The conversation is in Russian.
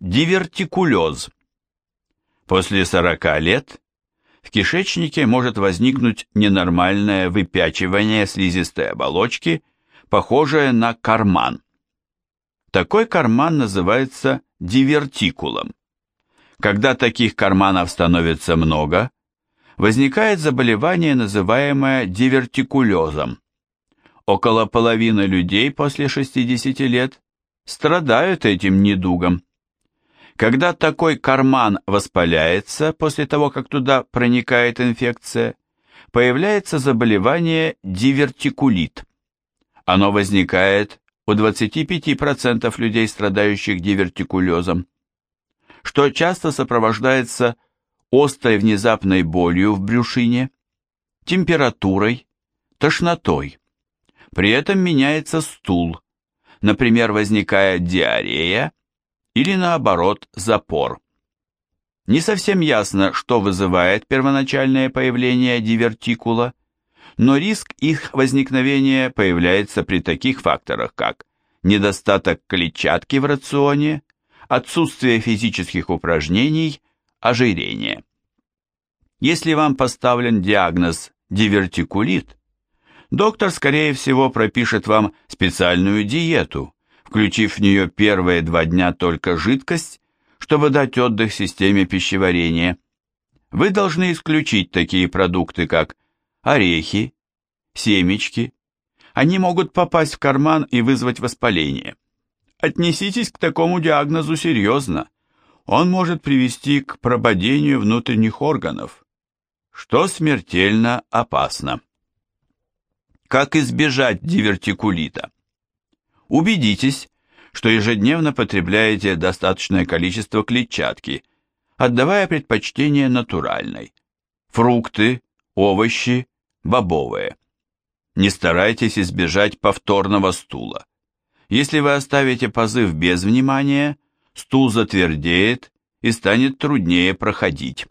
Дивертикулез. После 40 лет в кишечнике может возникнуть ненормальное выпячивание слизистой оболочки, похожее на карман. Такой карман называется дивертикулом. Когда таких карманов становится много, возникает заболевание, называемое дивертикулезом. Около половины людей после 60 лет страдают этим недугом. Когда такой карман воспаляется после того, как туда проникает инфекция, появляется заболевание дивертикулит. Оно возникает у 25% людей, страдающих дивертикулезом, что часто сопровождается острой внезапной болью в брюшине, температурой, тошнотой. При этом меняется стул, например, возникает диарея или наоборот запор. Не совсем ясно, что вызывает первоначальное появление дивертикула, но риск их возникновения появляется при таких факторах, как недостаток клетчатки в рационе, отсутствие физических упражнений, ожирение. Если вам поставлен диагноз дивертикулит, доктор, скорее всего, пропишет вам специальную диету, включив в нее первые два дня только жидкость, чтобы дать отдых системе пищеварения. Вы должны исключить такие продукты, как орехи, семечки. Они могут попасть в карман и вызвать воспаление. Отнеситесь к такому диагнозу серьезно. Он может привести к прободению внутренних органов, что смертельно опасно. Как избежать дивертикулита? Убедитесь, что ежедневно потребляете достаточное количество клетчатки, отдавая предпочтение натуральной. Фрукты, овощи, бобовые. Не старайтесь избежать повторного стула. Если вы оставите позыв без внимания, стул затвердеет и станет труднее проходить.